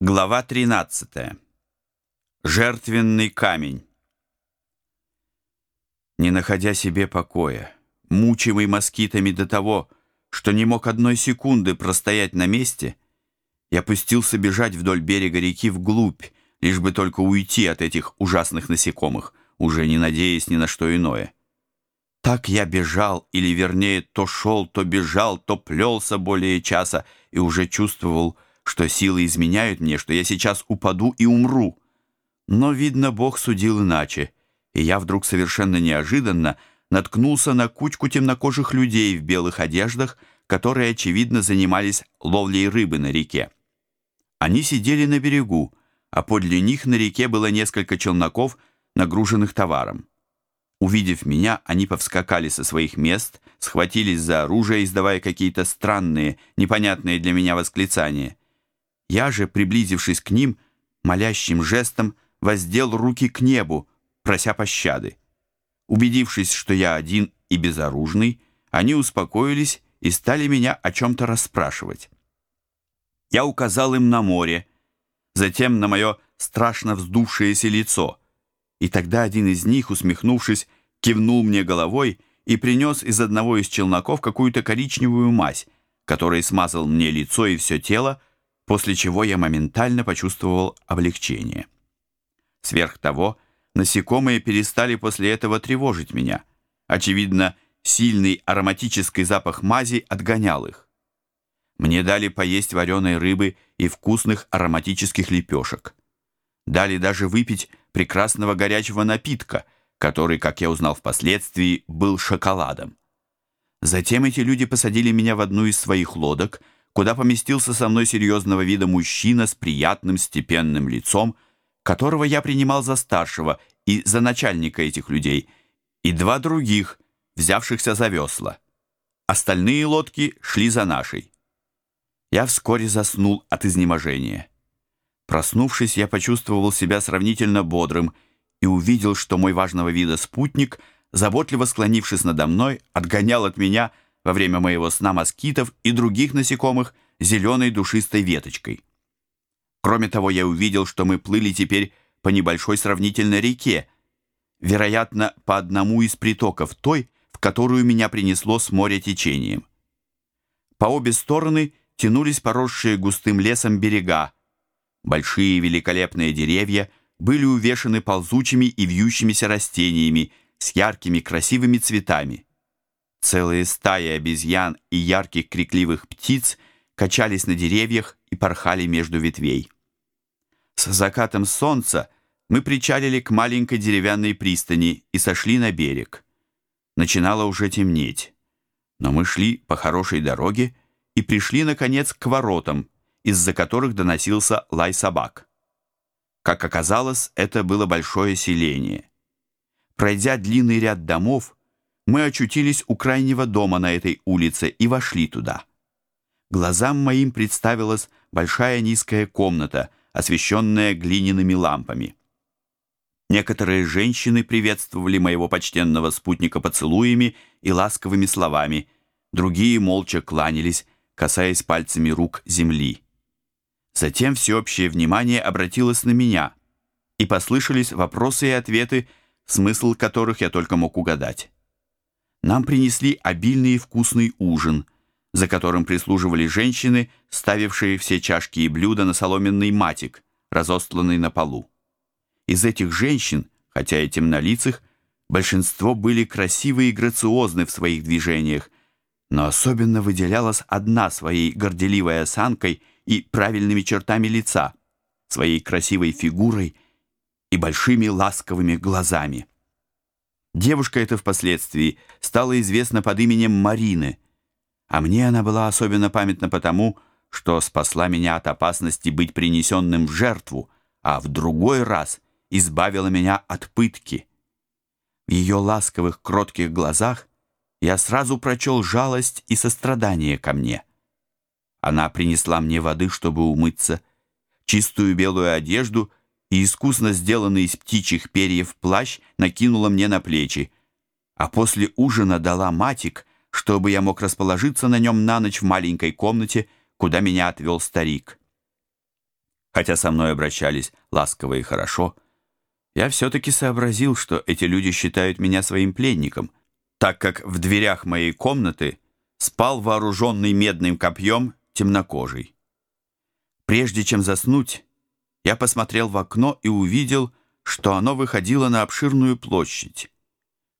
Глава 13. Жертвенный камень. Не находя себе покоя, мучимый москитами до того, что не мог одной секунды простоять на месте, я пустился бежать вдоль берега реки вглубь, лишь бы только уйти от этих ужасных насекомых, уже не надеясь ни на что иное. Так я бежал, или вернее, то шел, то бежал, то плелся более часа и уже чувствовал, что силы изменяют мне, что я сейчас упаду и умру. Но, видно, Бог судил иначе, и я вдруг совершенно неожиданно наткнулся на кучку темнокожих людей в белых одеждах, которые, очевидно, занимались ловлей рыбы на реке. Они сидели на берегу, а подле них на реке было несколько челноков, нагруженных товаром. Увидев меня, они повскакали со своих мест, схватились за оружие, издавая какие-то странные, непонятные для меня восклицания. Я же, приблизившись к ним, молящим жестом воздел руки к небу, прося пощады. Убедившись, что я один и безоружный, они успокоились и стали меня о чем-то расспрашивать. Я указал им на море, затем на мое страшно вздувшееся лицо, и тогда один из них, усмехнувшись, кивнул мне головой и принес из одного из челноков какую-то коричневую мазь, которой смазал мне лицо и все тело, после чего я моментально почувствовал облегчение. Сверх того, насекомые перестали после этого тревожить меня. Очевидно, сильный ароматический запах мази отгонял их. Мне дали поесть вареной рыбы и вкусных ароматических лепешек. Дали даже выпить прекрасного горячего напитка, который, как я узнал впоследствии, был шоколадом. Затем эти люди посадили меня в одну из своих лодок — куда поместился со мной серьезного вида мужчина с приятным степенным лицом, которого я принимал за старшего и за начальника этих людей, и два других, взявшихся за весла. Остальные лодки шли за нашей. Я вскоре заснул от изнеможения. Проснувшись, я почувствовал себя сравнительно бодрым и увидел, что мой важного вида спутник, заботливо склонившись надо мной, отгонял от меня во время моего сна москитов и других насекомых зеленой душистой веточкой. Кроме того, я увидел, что мы плыли теперь по небольшой сравнительной реке, вероятно, по одному из притоков той, в которую меня принесло с моря течением. По обе стороны тянулись поросшие густым лесом берега. Большие великолепные деревья были увешаны ползучими и вьющимися растениями с яркими красивыми цветами. Целые стаи обезьян и ярких крикливых птиц качались на деревьях и порхали между ветвей. С закатом солнца мы причалили к маленькой деревянной пристани и сошли на берег. Начинало уже темнеть, но мы шли по хорошей дороге и пришли, наконец, к воротам, из-за которых доносился лай собак. Как оказалось, это было большое селение. Пройдя длинный ряд домов, мы очутились у крайнего дома на этой улице и вошли туда. Глазам моим представилась большая низкая комната, освещенная глиняными лампами. Некоторые женщины приветствовали моего почтенного спутника поцелуями и ласковыми словами, другие молча кланялись, касаясь пальцами рук земли. Затем всеобщее внимание обратилось на меня, и послышались вопросы и ответы, смысл которых я только мог угадать нам принесли обильный и вкусный ужин, за которым прислуживали женщины, ставившие все чашки и блюда на соломенный матик, разостланный на полу. Из этих женщин, хотя и темнолицых, большинство были красивы и грациозны в своих движениях, но особенно выделялась одна своей горделивой осанкой и правильными чертами лица, своей красивой фигурой и большими ласковыми глазами. Девушка эта впоследствии стала известна под именем Марины, а мне она была особенно памятна потому, что спасла меня от опасности быть принесенным в жертву, а в другой раз избавила меня от пытки. В ее ласковых, кротких глазах я сразу прочел жалость и сострадание ко мне. Она принесла мне воды, чтобы умыться, чистую белую одежду и искусно сделанный из птичьих перьев плащ накинула мне на плечи, а после ужина дала матик, чтобы я мог расположиться на нем на ночь в маленькой комнате, куда меня отвел старик. хотя со мной обращались ласково и хорошо, я все-таки сообразил, что эти люди считают меня своим пленником, так как в дверях моей комнаты спал вооруженный медным копьем темнокожий. Прежде чем заснуть, я посмотрел в окно и увидел, что оно выходило на обширную площадь.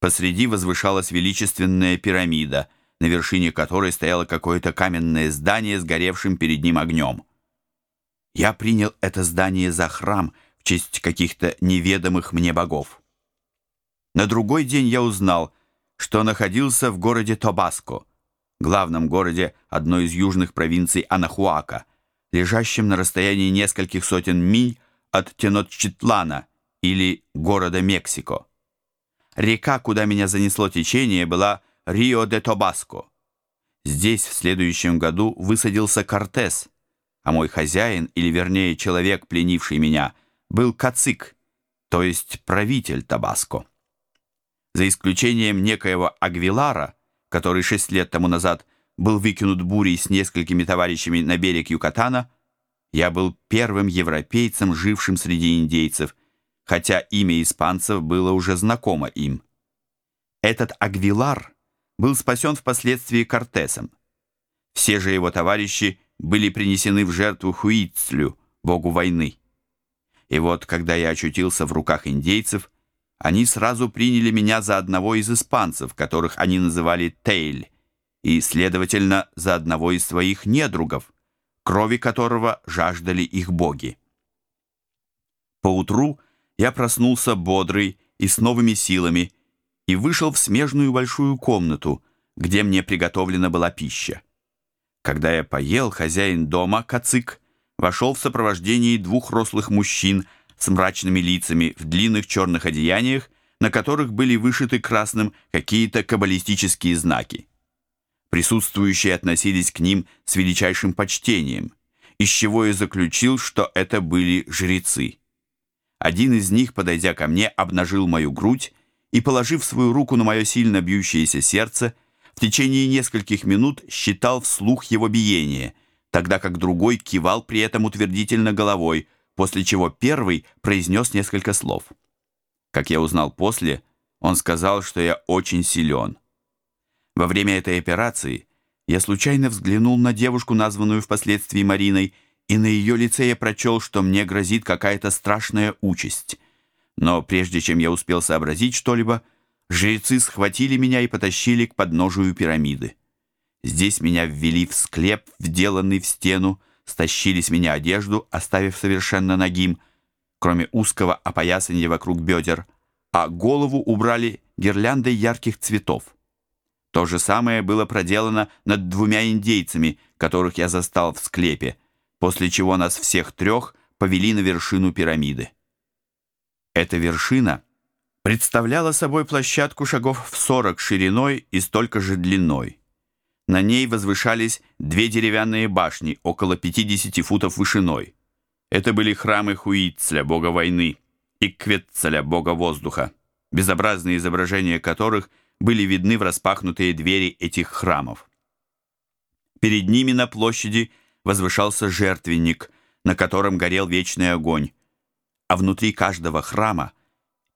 Посреди возвышалась величественная пирамида, на вершине которой стояло какое-то каменное здание с горевшим перед ним огнем. Я принял это здание за храм в честь каких-то неведомых мне богов. На другой день я узнал, что находился в городе Тобаско, главном городе одной из южных провинций Анахуака, лежащем на расстоянии нескольких сотен миль от Тенотчитлана или города Мексико. Река, куда меня занесло течение, была Рио-де-Тобаско. Здесь в следующем году высадился Кортес, а мой хозяин, или вернее человек, пленивший меня, был Кацик, то есть правитель Табаско. За исключением некоего Агвилара, который шесть лет тому назад был выкинут бурей с несколькими товарищами на берег Юкатана, я был первым европейцем, жившим среди индейцев, хотя имя испанцев было уже знакомо им. Этот Агвилар был спасен впоследствии Кортесом. Все же его товарищи были принесены в жертву Хуицлю, богу войны. И вот, когда я очутился в руках индейцев, они сразу приняли меня за одного из испанцев, которых они называли Тейль, и, следовательно, за одного из своих недругов, крови которого жаждали их боги. Поутру я проснулся бодрый и с новыми силами и вышел в смежную большую комнату, где мне приготовлена была пища. Когда я поел, хозяин дома, Кацик, вошел в сопровождении двух рослых мужчин с мрачными лицами в длинных черных одеяниях, на которых были вышиты красным какие-то каббалистические знаки. Присутствующие относились к ним с величайшим почтением, из чего я заключил, что это были жрецы. Один из них, подойдя ко мне, обнажил мою грудь и, положив свою руку на мое сильно бьющееся сердце, в течение нескольких минут считал вслух его биение, тогда как другой кивал при этом утвердительно головой, после чего первый произнес несколько слов. Как я узнал после, он сказал, что я очень силен. Во время этой операции я случайно взглянул на девушку, названную впоследствии Мариной, и на ее лице я прочел, что мне грозит какая-то страшная участь. Но прежде чем я успел сообразить что-либо, жрецы схватили меня и потащили к подножию пирамиды. Здесь меня ввели в склеп, вделанный в стену, стащили с меня одежду, оставив совершенно нагим, кроме узкого опоясания вокруг бедер, а голову убрали гирляндой ярких цветов. То же самое было проделано над двумя индейцами, которых я застал в склепе, после чего нас всех трех повели на вершину пирамиды. Эта вершина представляла собой площадку шагов в 40 шириной и столько же длиной. На ней возвышались две деревянные башни, около 50 футов вышиной. Это были храмы Хуицля, бога войны, и Кветцеля, бога воздуха, безобразные изображения которых были видны в распахнутые двери этих храмов. Перед ними на площади – возвышался жертвенник, на котором горел вечный огонь, а внутри каждого храма,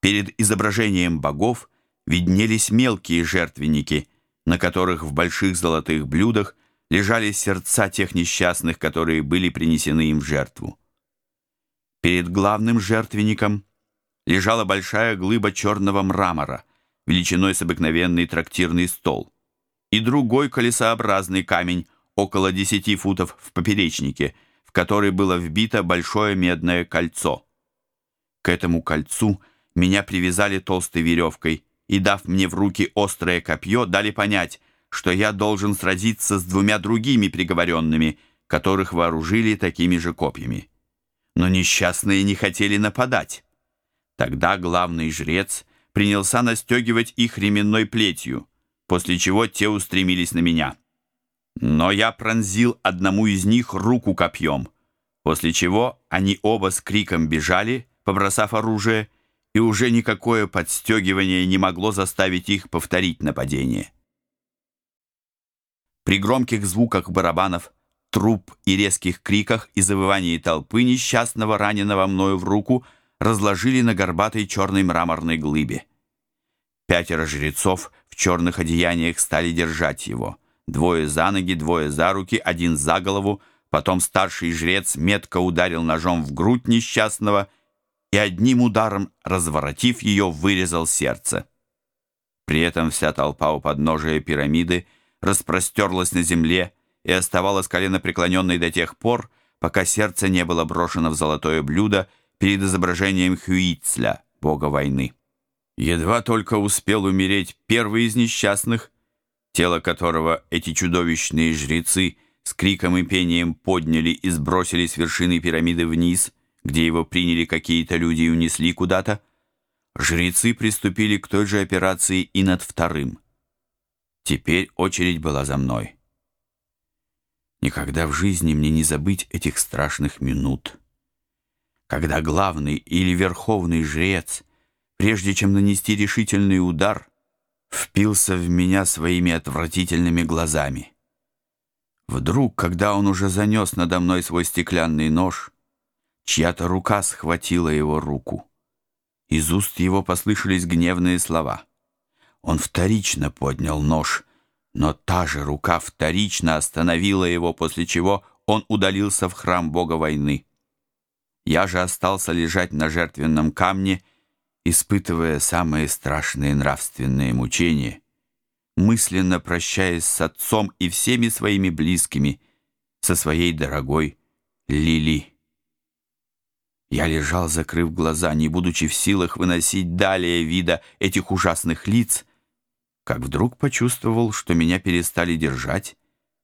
перед изображением богов, виднелись мелкие жертвенники, на которых в больших золотых блюдах лежали сердца тех несчастных, которые были принесены им в жертву. Перед главным жертвенником лежала большая глыба черного мрамора, величиной с обыкновенный трактирный стол, и другой колесообразный камень, около 10 футов в поперечнике, в который было вбито большое медное кольцо. К этому кольцу меня привязали толстой веревкой и, дав мне в руки острое копье, дали понять, что я должен сразиться с двумя другими приговоренными, которых вооружили такими же копьями. Но несчастные не хотели нападать. Тогда главный жрец принялся настегивать их ременной плетью, после чего те устремились на меня. Но я пронзил одному из них руку копьем, после чего они оба с криком бежали, побросав оружие, и уже никакое подстегивание не могло заставить их повторить нападение. При громких звуках барабанов труп и резких криках и завывании толпы несчастного, раненого мною в руку, разложили на горбатой черной мраморной глыбе. Пятеро жрецов в черных одеяниях стали держать его. Двое за ноги, двое за руки, один за голову. Потом старший жрец метко ударил ножом в грудь несчастного и одним ударом, разворотив ее, вырезал сердце. При этом вся толпа у подножия пирамиды распростерлась на земле и оставалась коленопреклоненной до тех пор, пока сердце не было брошено в золотое блюдо перед изображением Хюицля, бога войны. Едва только успел умереть первый из несчастных, тело которого эти чудовищные жрецы с криком и пением подняли и сбросили с вершины пирамиды вниз, где его приняли какие-то люди и унесли куда-то, жрецы приступили к той же операции и над вторым. Теперь очередь была за мной. Никогда в жизни мне не забыть этих страшных минут, когда главный или верховный жрец прежде чем нанести решительный удар, впился в меня своими отвратительными глазами. Вдруг, когда он уже занес надо мной свой стеклянный нож, чья-то рука схватила его руку. Из уст его послышались гневные слова. Он вторично поднял нож, но та же рука вторично остановила его, после чего он удалился в храм бога войны. Я же остался лежать на жертвенном камне испытывая самые страшные нравственные мучения, мысленно прощаясь с отцом и всеми своими близкими, со своей дорогой Лили. Я лежал, закрыв глаза, не будучи в силах выносить далее вида этих ужасных лиц, как вдруг почувствовал, что меня перестали держать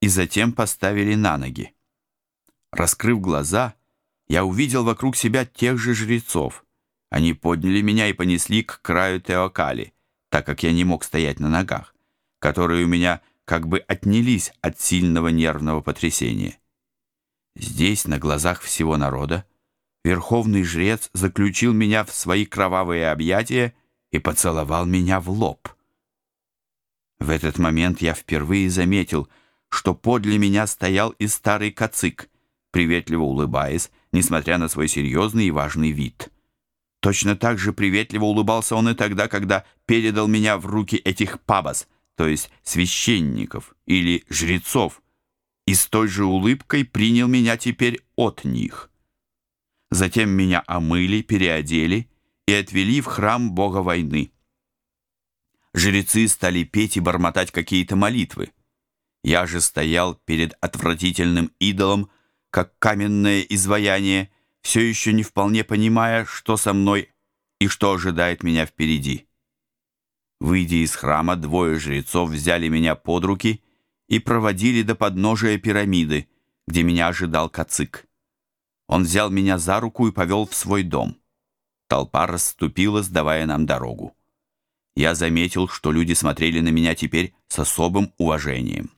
и затем поставили на ноги. Раскрыв глаза, я увидел вокруг себя тех же жрецов, они подняли меня и понесли к краю Теокали, так как я не мог стоять на ногах, которые у меня как бы отнялись от сильного нервного потрясения. Здесь, на глазах всего народа, верховный жрец заключил меня в свои кровавые объятия и поцеловал меня в лоб. В этот момент я впервые заметил, что подле меня стоял и старый кацик, приветливо улыбаясь, несмотря на свой серьезный и важный вид. Точно так же приветливо улыбался он и тогда, когда передал меня в руки этих пабас, то есть священников или жрецов, и с той же улыбкой принял меня теперь от них. Затем меня омыли, переодели и отвели в храм бога войны. Жрецы стали петь и бормотать какие-то молитвы. Я же стоял перед отвратительным идолом, как каменное изваяние, все еще не вполне понимая, что со мной и что ожидает меня впереди. Выйдя из храма, двое жрецов взяли меня под руки и проводили до подножия пирамиды, где меня ожидал Кацик. Он взял меня за руку и повел в свой дом. Толпа расступилась, давая нам дорогу. Я заметил, что люди смотрели на меня теперь с особым уважением.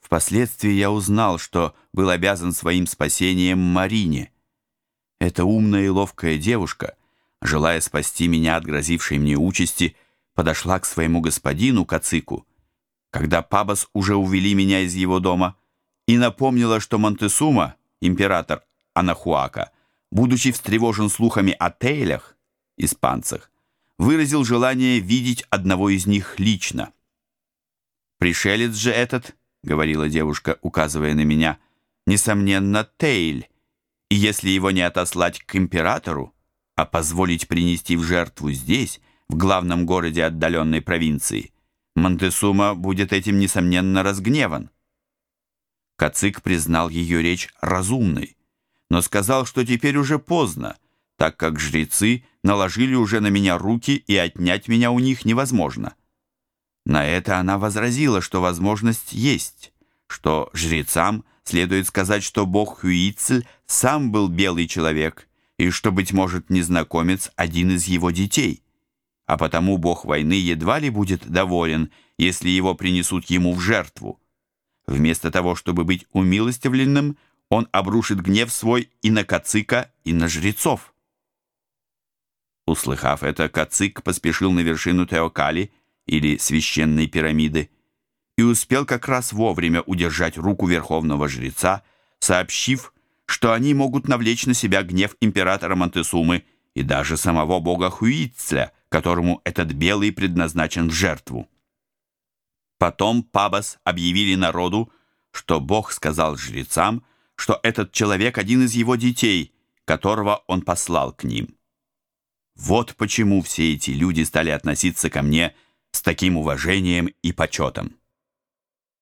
Впоследствии я узнал, что был обязан своим спасением Марине — эта умная и ловкая девушка, желая спасти меня от грозившей мне участи, подошла к своему господину Кацику, когда Пабас уже увели меня из его дома, и напомнила, что Монтесума, император Анахуака, будучи встревожен слухами о Тейлях, испанцах, выразил желание видеть одного из них лично. «Пришелец же этот», — говорила девушка, указывая на меня, — «несомненно, Тейль, и если его не отослать к императору, а позволить принести в жертву здесь, в главном городе отдаленной провинции, Монтесума будет этим, несомненно, разгневан. Кацик признал ее речь разумной, но сказал, что теперь уже поздно, так как жрецы наложили уже на меня руки и отнять меня у них невозможно. На это она возразила, что возможность есть, что жрецам следует сказать, что бог Хюицель сам был белый человек, и что, быть может, незнакомец один из его детей. А потому бог войны едва ли будет доволен, если его принесут ему в жертву. Вместо того, чтобы быть умилостивленным, он обрушит гнев свой и на Кацика, и на жрецов. Услыхав это, Кацик поспешил на вершину Теокали, или священной пирамиды, и успел как раз вовремя удержать руку верховного жреца, сообщив, что они могут навлечь на себя гнев императора Монтесумы и даже самого бога Хуицля, которому этот белый предназначен в жертву. Потом Пабас объявили народу, что бог сказал жрецам, что этот человек один из его детей, которого он послал к ним. Вот почему все эти люди стали относиться ко мне с таким уважением и почетом.